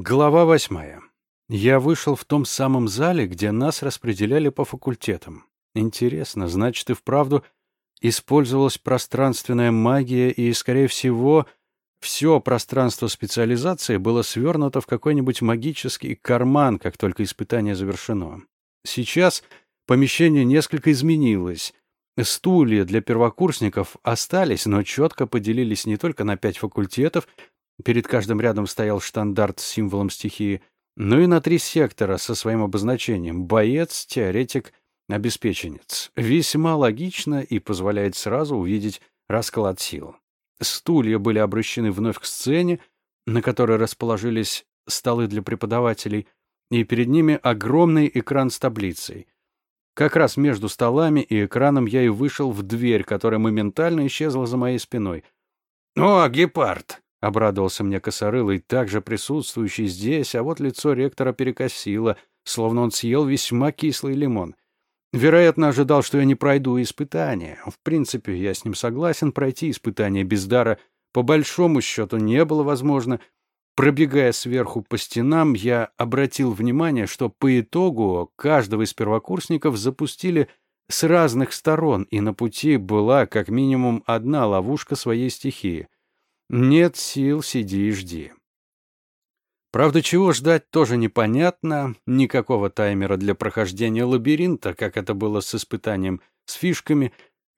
Глава восьмая. Я вышел в том самом зале, где нас распределяли по факультетам. Интересно, значит, и вправду использовалась пространственная магия, и, скорее всего, все пространство специализации было свернуто в какой-нибудь магический карман, как только испытание завершено. Сейчас помещение несколько изменилось. Стулья для первокурсников остались, но четко поделились не только на пять факультетов, Перед каждым рядом стоял штандарт с символом стихии, ну и на три сектора со своим обозначением — боец, теоретик, обеспеченец. Весьма логично и позволяет сразу увидеть расклад сил. Стулья были обращены вновь к сцене, на которой расположились столы для преподавателей, и перед ними огромный экран с таблицей. Как раз между столами и экраном я и вышел в дверь, которая моментально исчезла за моей спиной. «О, гепард!» — обрадовался мне косорылый, также присутствующий здесь, а вот лицо ректора перекосило, словно он съел весьма кислый лимон. Вероятно, ожидал, что я не пройду испытания. В принципе, я с ним согласен, пройти испытание без дара по большому счету не было возможно. Пробегая сверху по стенам, я обратил внимание, что по итогу каждого из первокурсников запустили с разных сторон, и на пути была как минимум одна ловушка своей стихии — нет сил, сиди и жди. Правда, чего ждать тоже непонятно. Никакого таймера для прохождения лабиринта, как это было с испытанием с фишками.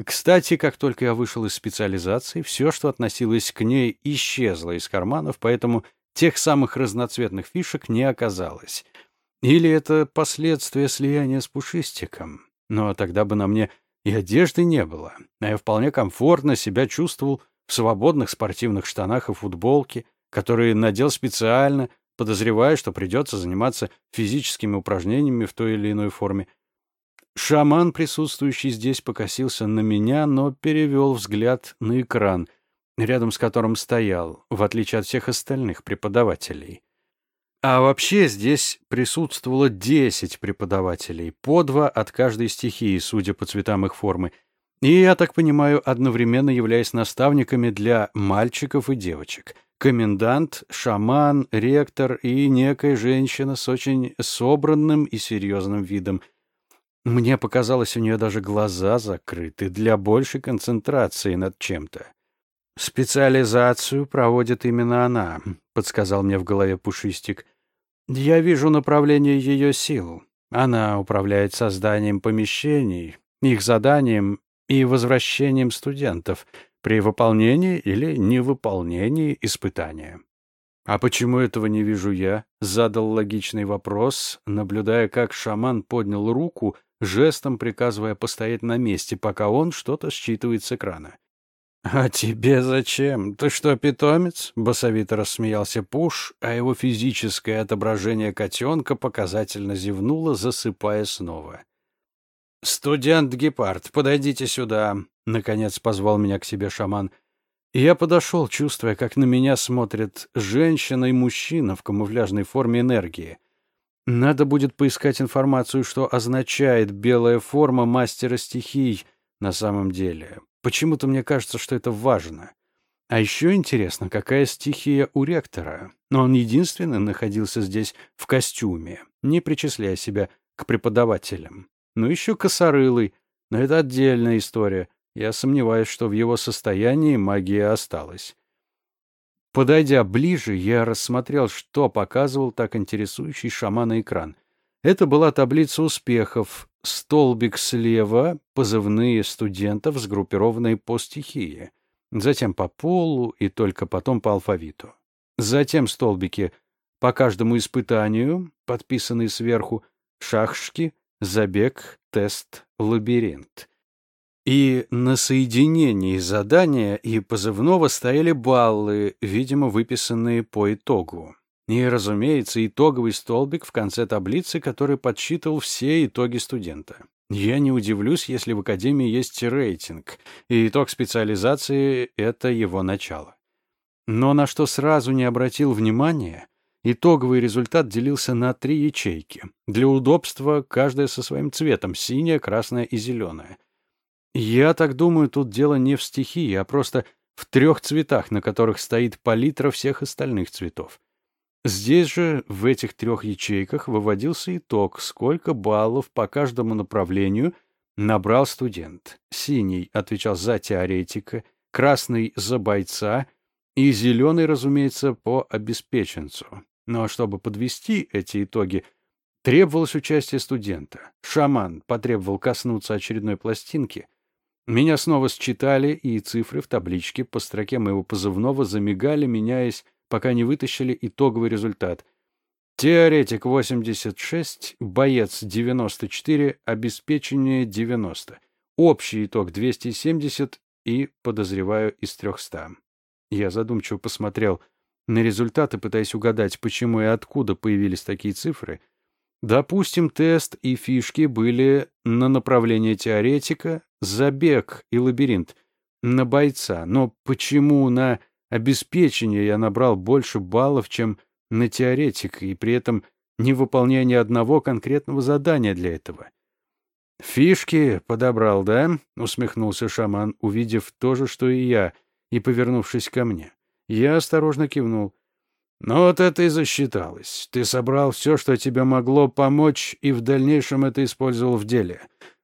Кстати, как только я вышел из специализации, все, что относилось к ней, исчезло из карманов, поэтому тех самых разноцветных фишек не оказалось. Или это последствия слияния с пушистиком. Но тогда бы на мне и одежды не было, а я вполне комфортно себя чувствовал в свободных спортивных штанах и футболке, которые надел специально, подозревая, что придется заниматься физическими упражнениями в той или иной форме. Шаман, присутствующий здесь, покосился на меня, но перевел взгляд на экран, рядом с которым стоял, в отличие от всех остальных преподавателей. А вообще здесь присутствовало десять преподавателей, по два от каждой стихии, судя по цветам их формы — и, я так понимаю, одновременно являясь наставниками для мальчиков и девочек. Комендант, шаман, ректор и некая женщина с очень собранным и серьезным видом. Мне показалось, у нее даже глаза закрыты для большей концентрации над чем-то. «Специализацию проводит именно она», — подсказал мне в голове Пушистик. «Я вижу направление ее сил. Она управляет созданием помещений, их заданием и возвращением студентов при выполнении или невыполнении испытания. «А почему этого не вижу я?» — задал логичный вопрос, наблюдая, как шаман поднял руку, жестом приказывая постоять на месте, пока он что-то считывает с экрана. «А тебе зачем? Ты что, питомец?» — басовито рассмеялся Пуш, а его физическое отображение котенка показательно зевнуло, засыпая снова. «Студент Гепард, подойдите сюда», — наконец позвал меня к себе шаман. И я подошел, чувствуя, как на меня смотрят женщина и мужчина в камуфляжной форме энергии. Надо будет поискать информацию, что означает белая форма мастера стихий на самом деле. Почему-то мне кажется, что это важно. А еще интересно, какая стихия у ректора. Но он единственный находился здесь в костюме, не причисляя себя к преподавателям. Ну, еще косорылый, но это отдельная история. Я сомневаюсь, что в его состоянии магия осталась. Подойдя ближе, я рассмотрел, что показывал так интересующий шамана экран. Это была таблица успехов, столбик слева, позывные студентов, сгруппированные по стихии, затем по полу и только потом по алфавиту. Затем столбики по каждому испытанию, подписанные сверху, шахшки, забег, тест, лабиринт. И на соединении задания и позывного стояли баллы, видимо, выписанные по итогу. И, разумеется, итоговый столбик в конце таблицы, который подсчитывал все итоги студента. Я не удивлюсь, если в Академии есть рейтинг, и итог специализации — это его начало. Но на что сразу не обратил внимания, Итоговый результат делился на три ячейки. Для удобства каждая со своим цветом — синяя, красная и зеленая. Я так думаю, тут дело не в стихии, а просто в трех цветах, на которых стоит палитра всех остальных цветов. Здесь же, в этих трех ячейках, выводился итог, сколько баллов по каждому направлению набрал студент. Синий отвечал за теоретика, красный — за бойца и зеленый, разумеется, по обеспеченцу. Но чтобы подвести эти итоги, требовалось участие студента. Шаман потребовал коснуться очередной пластинки. Меня снова считали, и цифры в табличке по строке моего позывного замигали, меняясь пока не вытащили итоговый результат. Теоретик 86, боец 94, обеспечение 90. Общий итог 270 и, подозреваю, из 300. Я задумчиво посмотрел на результаты, пытаясь угадать, почему и откуда появились такие цифры. Допустим, тест и фишки были на направление теоретика, забег и лабиринт, на бойца. Но почему на обеспечения я набрал больше баллов, чем на теоретика, и при этом не выполняя ни одного конкретного задания для этого. «Фишки подобрал, да?» — усмехнулся шаман, увидев то же, что и я, и повернувшись ко мне. Я осторожно кивнул. «Ну вот это и засчиталось. Ты собрал все, что тебе могло помочь, и в дальнейшем это использовал в деле.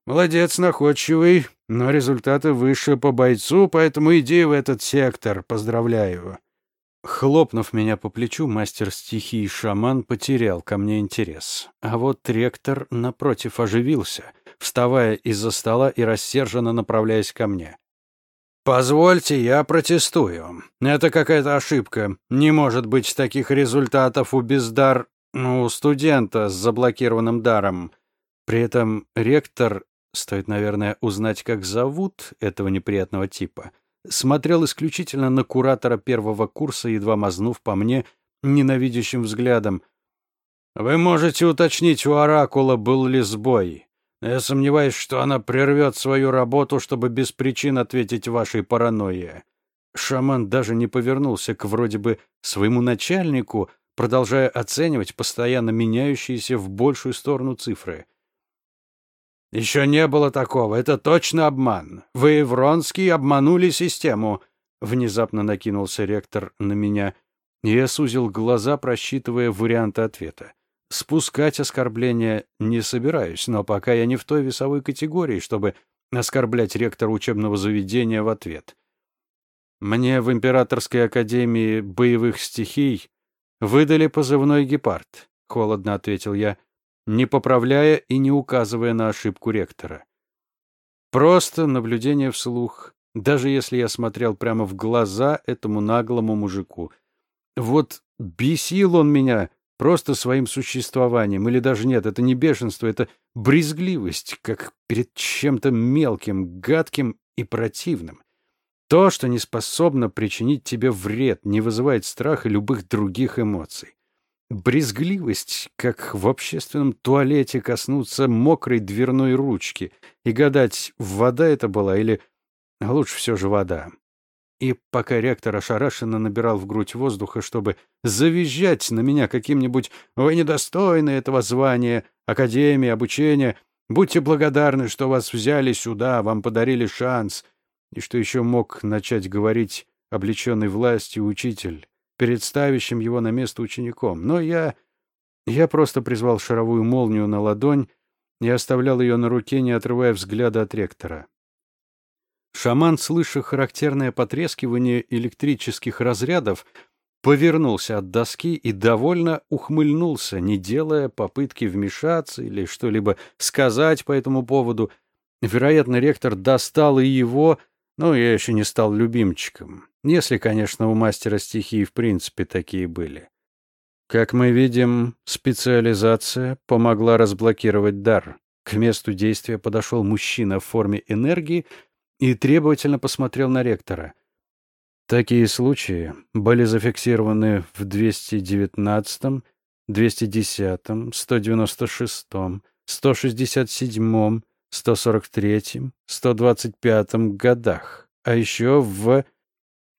Молодец, находчивый, но результаты выше по бойцу, поэтому иди в этот сектор. Поздравляю. Хлопнув меня по плечу, мастер стихий шаман потерял ко мне интерес. А вот ректор, напротив, оживился, вставая из-за стола и рассерженно направляясь ко мне. «Позвольте, я протестую. Это какая-то ошибка. Не может быть таких результатов у бездар... у студента с заблокированным даром». При этом ректор стоит, наверное, узнать, как зовут этого неприятного типа, смотрел исключительно на куратора первого курса, едва мазнув по мне ненавидящим взглядом. «Вы можете уточнить у Оракула, был ли сбой. Я сомневаюсь, что она прервет свою работу, чтобы без причин ответить вашей паранойе». Шаман даже не повернулся к вроде бы своему начальнику, продолжая оценивать постоянно меняющиеся в большую сторону цифры — «Еще не было такого. Это точно обман. Вы, Вронский, обманули систему». Внезапно накинулся ректор на меня. Я сузил глаза, просчитывая варианты ответа. Спускать оскорбления не собираюсь, но пока я не в той весовой категории, чтобы оскорблять ректора учебного заведения в ответ. Мне в Императорской академии боевых стихий выдали позывной «Гепард», — холодно ответил я не поправляя и не указывая на ошибку ректора. Просто наблюдение вслух, даже если я смотрел прямо в глаза этому наглому мужику. Вот бесил он меня просто своим существованием, или даже нет, это не бешенство, это брезгливость, как перед чем-то мелким, гадким и противным. То, что не способно причинить тебе вред, не вызывает страха любых других эмоций. Брезгливость, как в общественном туалете коснуться мокрой дверной ручки и гадать, вода это была или лучше все же вода. И пока ректор ошарашенно набирал в грудь воздуха, чтобы завизжать на меня каким-нибудь «Вы недостойны этого звания, академии, обучения, будьте благодарны, что вас взяли сюда, вам подарили шанс», и что еще мог начать говорить облеченный властью учитель перед ставящим его на место учеником. Но я... Я просто призвал шаровую молнию на ладонь и оставлял ее на руке, не отрывая взгляда от ректора. Шаман, слыша характерное потрескивание электрических разрядов, повернулся от доски и довольно ухмыльнулся, не делая попытки вмешаться или что-либо сказать по этому поводу. Вероятно, ректор достал и его, но я еще не стал любимчиком. Если, конечно, у мастера стихии в принципе такие были. Как мы видим, специализация помогла разблокировать дар. К месту действия подошел мужчина в форме энергии и требовательно посмотрел на ректора. Такие случаи были зафиксированы в 219, 210, 196, 167, 143, 125 годах, а еще в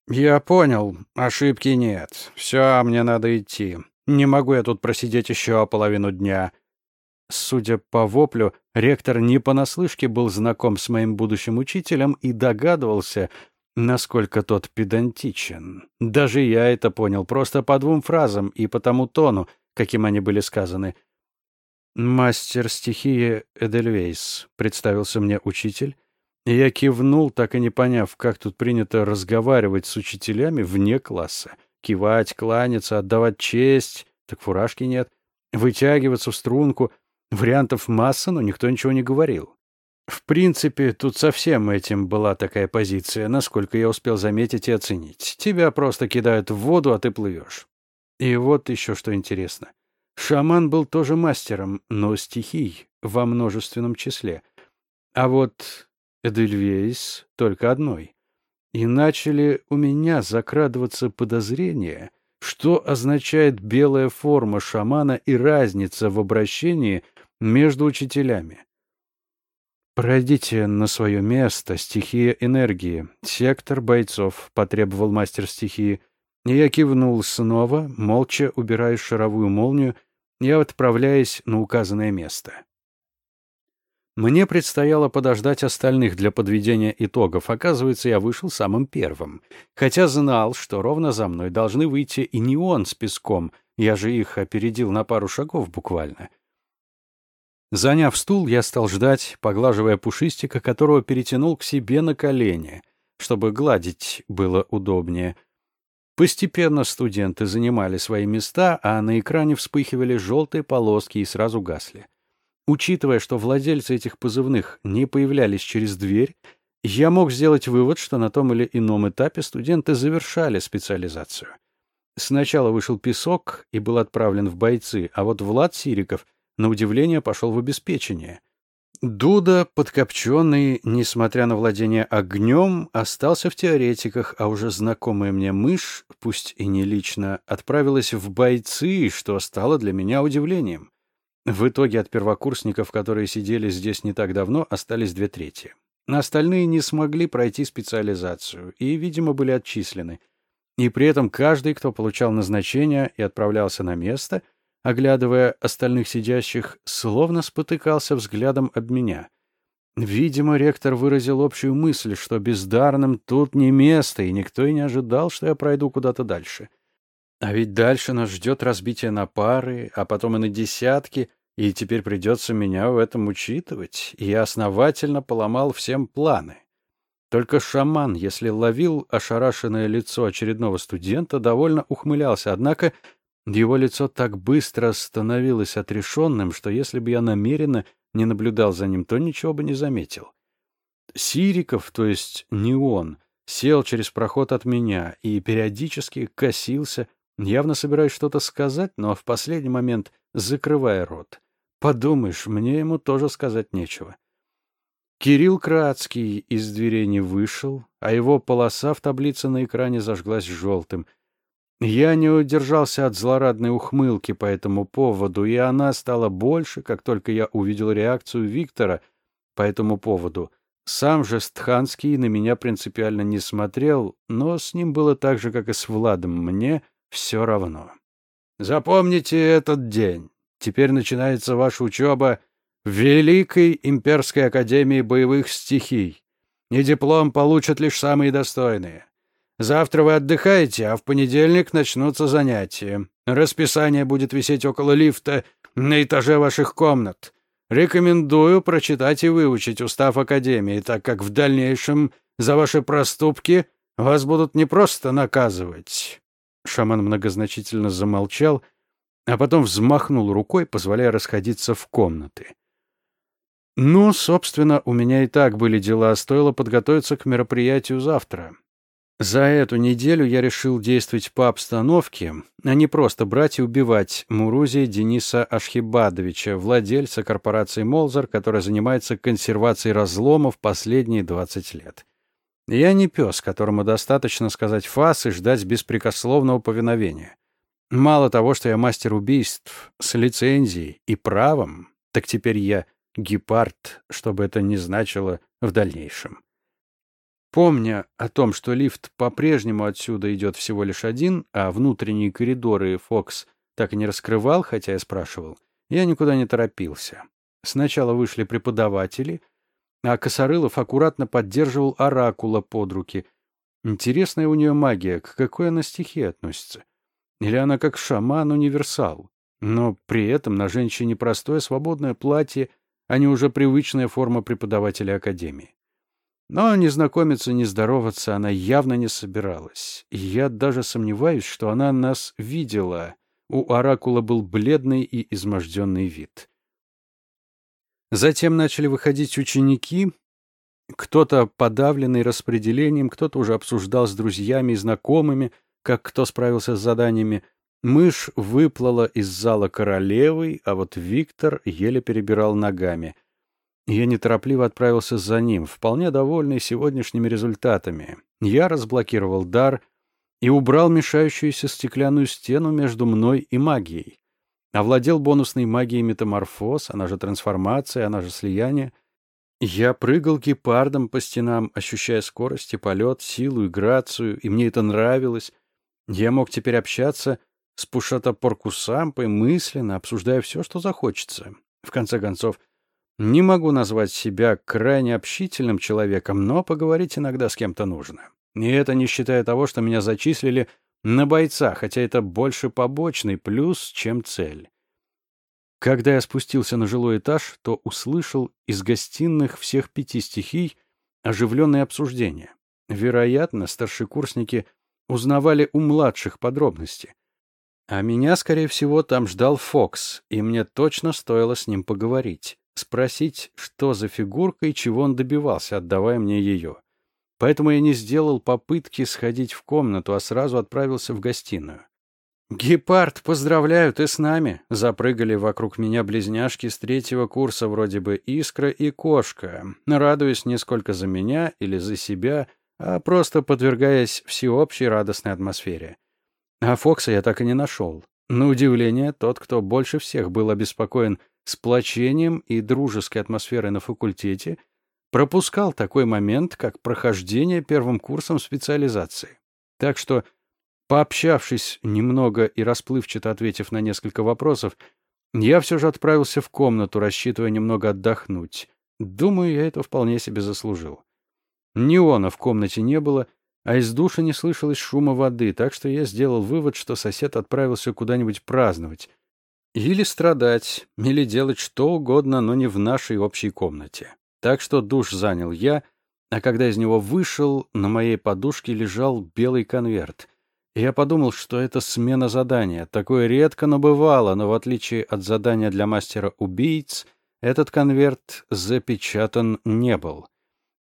«Я понял. Ошибки нет. Все, мне надо идти. Не могу я тут просидеть еще половину дня». Судя по воплю, ректор не понаслышке был знаком с моим будущим учителем и догадывался, насколько тот педантичен. Даже я это понял просто по двум фразам и по тому тону, каким они были сказаны. «Мастер стихии Эдельвейс», — представился мне учитель. Я кивнул, так и не поняв, как тут принято разговаривать с учителями вне класса. Кивать, кланяться, отдавать честь, так фуражки нет. Вытягиваться в струнку. Вариантов масса, но никто ничего не говорил. В принципе, тут совсем этим была такая позиция, насколько я успел заметить и оценить. Тебя просто кидают в воду, а ты плывешь. И вот еще что интересно. Шаман был тоже мастером, но стихий во множественном числе. А вот Эдельвейс только одной. И начали у меня закрадываться подозрения, что означает белая форма шамана и разница в обращении между учителями. «Пройдите на свое место, стихия энергии. Сектор бойцов», — потребовал мастер стихии. Я кивнул снова, молча убирая шаровую молнию и отправляясь на указанное место. Мне предстояло подождать остальных для подведения итогов. Оказывается, я вышел самым первым. Хотя знал, что ровно за мной должны выйти и не он с песком. Я же их опередил на пару шагов буквально. Заняв стул, я стал ждать, поглаживая пушистика, которого перетянул к себе на колени, чтобы гладить было удобнее. Постепенно студенты занимали свои места, а на экране вспыхивали желтые полоски и сразу гасли. Учитывая, что владельцы этих позывных не появлялись через дверь, я мог сделать вывод, что на том или ином этапе студенты завершали специализацию. Сначала вышел песок и был отправлен в бойцы, а вот Влад Сириков — на удивление, пошел в обеспечение. Дуда, подкопченный, несмотря на владение огнем, остался в теоретиках, а уже знакомая мне мышь, пусть и не лично, отправилась в бойцы, что стало для меня удивлением. В итоге от первокурсников, которые сидели здесь не так давно, остались две трети. Остальные не смогли пройти специализацию и, видимо, были отчислены. И при этом каждый, кто получал назначение и отправлялся на место — оглядывая остальных сидящих, словно спотыкался взглядом об меня. Видимо, ректор выразил общую мысль, что бездарным тут не место, и никто и не ожидал, что я пройду куда-то дальше. А ведь дальше нас ждет разбитие на пары, а потом и на десятки, и теперь придется меня в этом учитывать, и я основательно поломал всем планы. Только шаман, если ловил ошарашенное лицо очередного студента, довольно ухмылялся, однако его лицо так быстро становилось отрешенным, что если бы я намеренно не наблюдал за ним, то ничего бы не заметил. Сириков, то есть не он, сел через проход от меня и периодически косился, явно собираясь что-то сказать, но в последний момент закрывая рот. Подумаешь, мне ему тоже сказать нечего. Кирилл Крацкий из дверей не вышел, а его полоса в таблице на экране зажглась желтым — я не удержался от злорадной ухмылки по этому поводу, и она стала больше, как только я увидел реакцию Виктора по этому поводу. Сам же Стханский на меня принципиально не смотрел, но с ним было так же, как и с Владом. Мне все равно. Запомните этот день. Теперь начинается ваша учеба в Великой Имперской Академии Боевых Стихий. И диплом получат лишь самые достойные. Завтра вы отдыхаете, а в понедельник начнутся занятия. Расписание будет висеть около лифта на этаже ваших комнат. Рекомендую прочитать и выучить устав Академии, так как в дальнейшем за ваши проступки вас будут не просто наказывать». Шаман многозначительно замолчал, а потом взмахнул рукой, позволяя расходиться в комнаты. «Ну, собственно, у меня и так были дела, стоило подготовиться к мероприятию завтра. За эту неделю я решил действовать по обстановке, а не просто брать и убивать Мурузи Дениса Ашхибадовича, владельца корпорации «Молзар», которая занимается консервацией разломов последние 20 лет. Я не пес, которому достаточно сказать фас и ждать беспрекословного повиновения. Мало того, что я мастер убийств с лицензией и правом, так теперь я гепард, что бы это ни значило в дальнейшем. Помня о том, что лифт по-прежнему отсюда идет всего лишь один, а внутренние коридоры Фокс так и не раскрывал, хотя я спрашивал, я никуда не торопился. Сначала вышли преподаватели, а Косорылов аккуратно поддерживал оракула под руки. Интересная у нее магия, к какой она стихии относится? Или она как шаман-универсал? Но при этом на женщине простое свободное платье, а не уже привычная форма преподавателя академии. Но не знакомиться, не здороваться она явно не собиралась. И я даже сомневаюсь, что она нас видела. У Оракула был бледный и изможденный вид. Затем начали выходить ученики, кто-то подавленный распределением, кто-то уже обсуждал с друзьями и знакомыми, как кто справился с заданиями. Мышь выплыла из зала королевой, а вот Виктор еле перебирал ногами. Я неторопливо отправился за ним, вполне довольный сегодняшними результатами. Я разблокировал дар и убрал мешающуюся стеклянную стену между мной и магией. Овладел бонусной магией метаморфоз, она же трансформация, она же слияние. Я прыгал гепардом по стенам, ощущая скорость и полет, силу и грацию, и мне это нравилось. Я мог теперь общаться с Пушата-Поркусампой мысленно, обсуждая все, что захочется. В конце концов, не могу назвать себя крайне общительным человеком, но поговорить иногда с кем-то нужно. И это не считая того, что меня зачислили на бойца, хотя это больше побочный плюс, чем цель. Когда я спустился на жилой этаж, то услышал из гостиных всех пяти стихий оживленное обсуждение. Вероятно, старшекурсники узнавали у младших подробности. А меня, скорее всего, там ждал Фокс, и мне точно стоило с ним поговорить, спросить, что за фигурка и чего он добивался, отдавая мне ее. Поэтому я не сделал попытки сходить в комнату, а сразу отправился в гостиную. «Гепард, поздравляю, ты с нами!» Запрыгали вокруг меня близняшки с третьего курса, вроде бы Искра и Кошка, радуясь не сколько за меня или за себя, а просто подвергаясь всеобщей радостной атмосфере. А Фокса я так и не нашел. На удивление, тот, кто больше всех был обеспокоен сплочением и дружеской атмосферой на факультете, пропускал такой момент, как прохождение первым курсом специализации. Так что, пообщавшись немного и расплывчато ответив на несколько вопросов, я все же отправился в комнату, рассчитывая немного отдохнуть. Думаю, я это вполне себе заслужил. Неона в комнате не было, а из души не слышалось шума воды, так что я сделал вывод, что сосед отправился куда-нибудь праздновать. Или страдать, или делать что угодно, но не в нашей общей комнате. Так что душ занял я, а когда из него вышел, на моей подушке лежал белый конверт. И я подумал, что это смена задания. Такое редко, но бывало, но в отличие от задания для мастера убийц, этот конверт запечатан не был.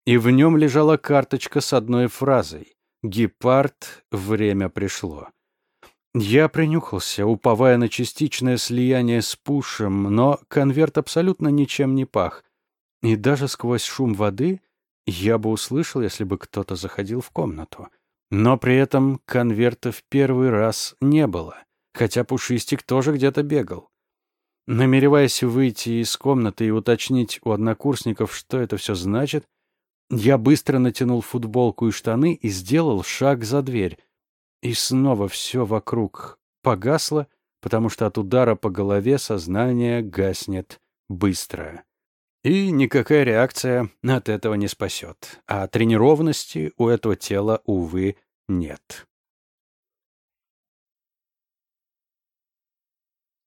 И в нем лежала карточка с одной фразой «Гепард, время пришло». Я принюхался, уповая на частичное слияние с пушем, но конверт абсолютно ничем не пах. И даже сквозь шум воды я бы услышал, если бы кто-то заходил в комнату. Но при этом конверта в первый раз не было, хотя Пушистик тоже где-то бегал. Намереваясь выйти из комнаты и уточнить у однокурсников, что это все значит, я быстро натянул футболку и штаны и сделал шаг за дверь. И снова все вокруг погасло, потому что от удара по голове сознание гаснет быстро. И никакая реакция от этого не спасет. А тренированности у этого тела, увы, нет.